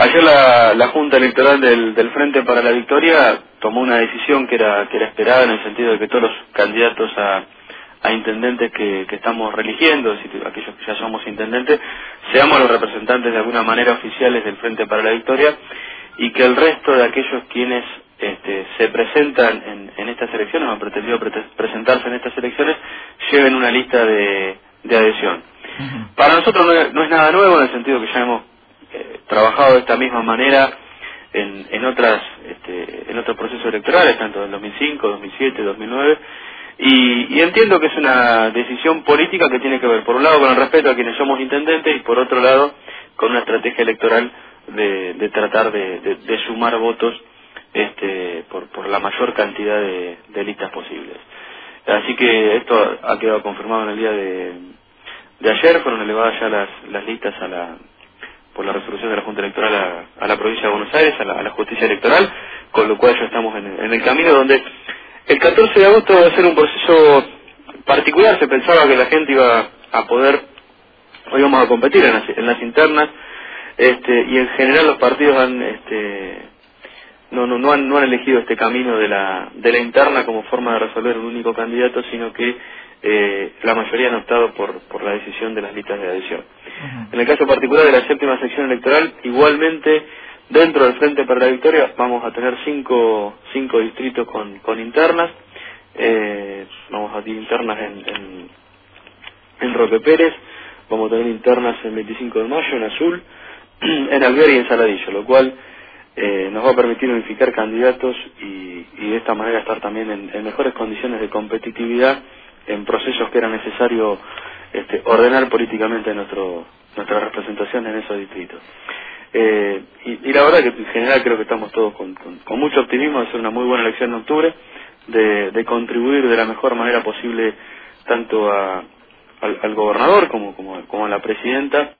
Ayer la, la Junta Electoral del, del Frente para la Victoria tomó una decisión que era, que era esperada en el sentido de que todos los candidatos a, a intendentes que, que estamos religiendo, aquellos que ya somos intendentes, seamos los representantes de alguna manera oficiales del Frente para la Victoria y que el resto de aquellos quienes este, se presentan en, en estas elecciones o han pretendido presentarse en estas elecciones lleven una lista de, de adhesión. Para nosotros no es, no es, nada nuevo en el sentido que ya hemos trabajado de esta misma manera en, en otras este, en otros procesos electorales, tanto en 2005, 2007, 2009, y, y, entiendo que es una decisión política que tiene que ver, por un lado, con el respeto a quienes somos intendentes y por otro lado, con una estrategia electoral de, de tratar de, sumar votos este, por, por la mayor cantidad de, listas posibles. Así que esto ha quedado confirmado en el día de ayer, fueron elevadas ya las, las listas a la, por la resolución de la Junta Electoral a, la provincia de Buenos Aires, a la, a la, justicia electoral, con lo cual ya estamos en, en, el camino donde el 14 de agosto va a ser un proceso particular, se pensaba que la gente iba a poder, hoy vamos a competir en las, en las internas, este, y en general los partidos han, este, no, no, no, han, no han elegido este camino de la, de la interna como forma de resolver un único candidato, sino que eh, la mayoría han optado por, por la decisión de las listas de adhesión. Uh -huh. En el caso particular de la séptima sección electoral, igualmente dentro del Frente para la Victoria vamos a tener cinco, cinco distritos con, con internas. Eh, vamos a tener internas en, en, en Roque Pérez, vamos a tener internas en 25 de mayo, en Azul, en Alvear y en Saladillo, lo cual eh, nos va a permitir unificar candidatos y, y de esta manera estar también en, en mejores condiciones de competitividad en procesos que era necesario este, ordenar políticamente nuestro, nuestra representación en esos distritos. Eh, y, la verdad que en general creo que estamos todos con, con, mucho optimismo de ser una muy buena elección en octubre, de, contribuir de la mejor manera posible tanto al, gobernador como, como a la presidenta